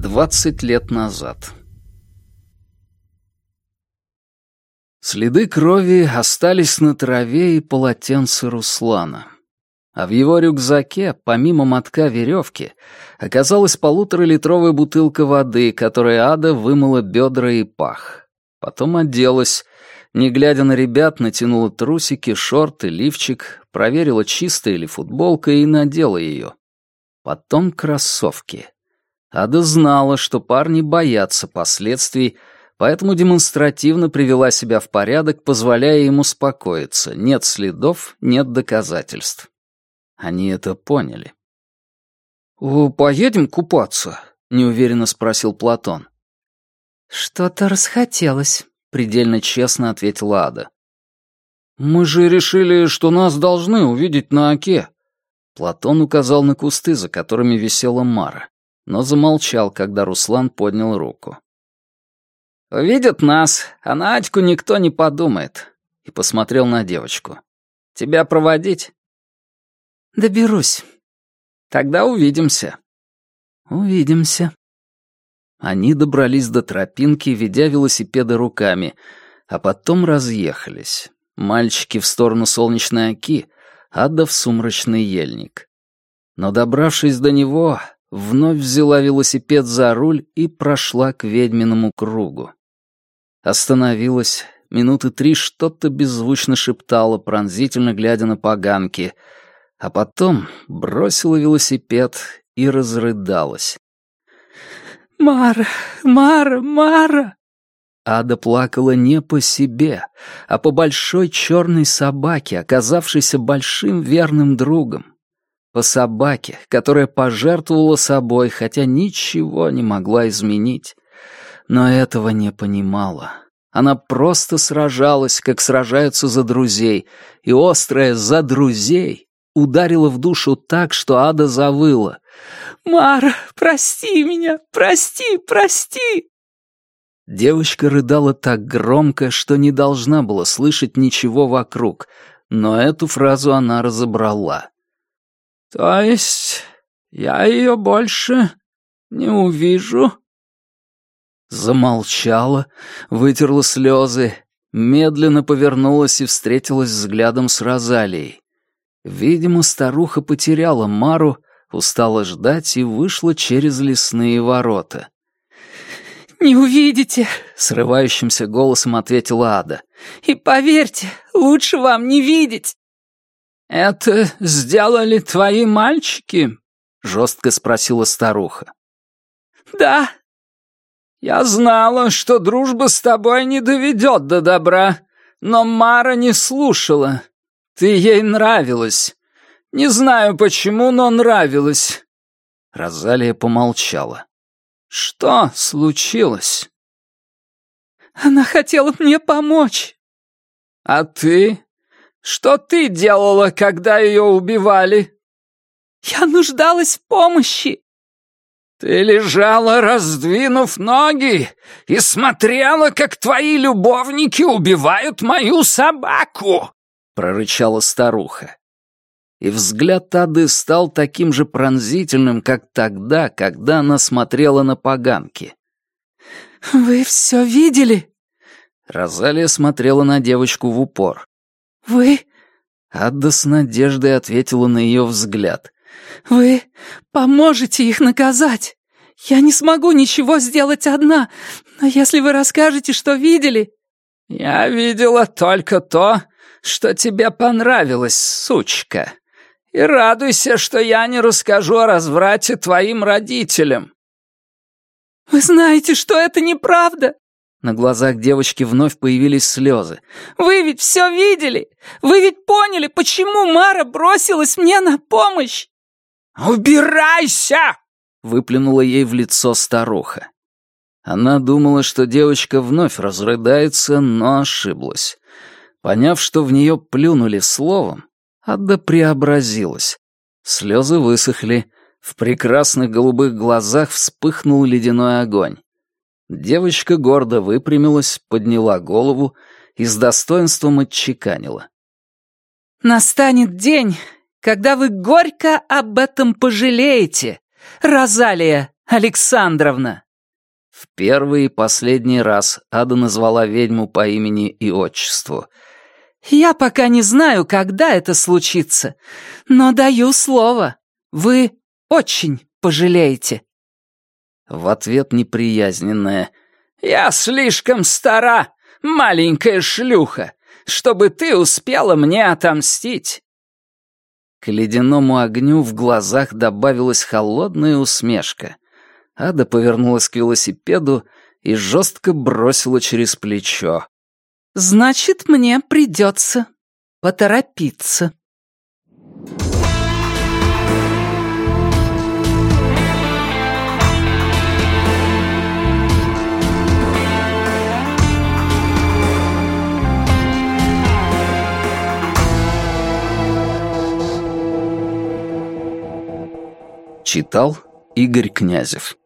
20 лет назад. Следы крови остались на траве и полотенце Руслана. А в его рюкзаке, помимо мотка веревки, оказалась полуторалитровая бутылка воды, которой Ада вымыла бедра и пах. Потом оделась, не глядя на ребят, натянула трусики, шорты, лифчик, проверила, чистая ли футболка, и надела ее. Потом кроссовки. Ада знала, что парни боятся последствий, поэтому демонстративно привела себя в порядок, позволяя им успокоиться. Нет следов, нет доказательств. Они это поняли. «Поедем купаться?» — неуверенно спросил Платон. «Что-то расхотелось», — предельно честно ответила Ада. «Мы же решили, что нас должны увидеть на оке». Платон указал на кусты, за которыми висела Мара, но замолчал, когда Руслан поднял руку. «Увидят нас, а на Атьку никто не подумает», и посмотрел на девочку. «Тебя проводить?» Доберусь. Тогда увидимся. Увидимся. Они добрались до тропинки, ведя велосипеды руками, а потом разъехались. Мальчики в сторону солнечной оки, Ада в сумрачный ельник. Но, добравшись до него, вновь взяла велосипед за руль и прошла к ведьминому кругу. Остановилась, минуты три что-то беззвучно шептала, пронзительно глядя на поганки — а потом бросила велосипед и разрыдалась. «Мара, Мара, Мара!» Ада плакала не по себе, а по большой черной собаке, оказавшейся большим верным другом. По собаке, которая пожертвовала собой, хотя ничего не могла изменить. Но этого не понимала. Она просто сражалась, как сражаются за друзей, и острая «за друзей» ударила в душу так, что ада завыла. «Мара, прости меня, прости, прости!» Девочка рыдала так громко, что не должна была слышать ничего вокруг, но эту фразу она разобрала. «То есть я ее больше не увижу?» Замолчала, вытерла слезы, медленно повернулась и встретилась взглядом с Розалией. Видимо, старуха потеряла Мару, устала ждать и вышла через лесные ворота. «Не увидите», — срывающимся голосом ответила Ада. «И поверьте, лучше вам не видеть». «Это сделали твои мальчики?» — жестко спросила старуха. «Да». «Я знала, что дружба с тобой не доведет до добра, но Мара не слушала. Ты ей нравилась. Не знаю почему, но нравилась». Розалия помолчала. «Что случилось?» «Она хотела мне помочь». «А ты? Что ты делала, когда ее убивали?» «Я нуждалась в помощи». «Ты лежала, раздвинув ноги, и смотрела, как твои любовники убивают мою собаку!» прорычала старуха. И взгляд Ады стал таким же пронзительным, как тогда, когда она смотрела на поганки. «Вы все видели?» Розалия смотрела на девочку в упор. «Вы...» Ада с надеждой ответила на ее взгляд. «Вы поможете их наказать. Я не смогу ничего сделать одна, но если вы расскажете, что видели...» «Я видела только то, что тебе понравилось, сучка. И радуйся, что я не расскажу о разврате твоим родителям». «Вы знаете, что это неправда?» На глазах девочки вновь появились слезы. «Вы ведь все видели! Вы ведь поняли, почему Мара бросилась мне на помощь!» «Убирайся!» — выплюнула ей в лицо старуха. Она думала, что девочка вновь разрыдается, но ошиблась. Поняв, что в нее плюнули словом, Ада преобразилась. Слезы высохли, в прекрасных голубых глазах вспыхнул ледяной огонь. Девочка гордо выпрямилась, подняла голову и с достоинством отчеканила. «Настанет день, когда вы горько об этом пожалеете, Розалия Александровна!» В первый и последний раз Ада назвала ведьму по имени и отчеству. «Я пока не знаю, когда это случится, но даю слово, вы очень пожалеете». В ответ неприязненная. «Я слишком стара, маленькая шлюха, чтобы ты успела мне отомстить». К ледяному огню в глазах добавилась холодная усмешка. Ада повернулась к велосипеду и жестко бросила через плечо. «Значит, мне придется поторопиться». Читал Игорь Князев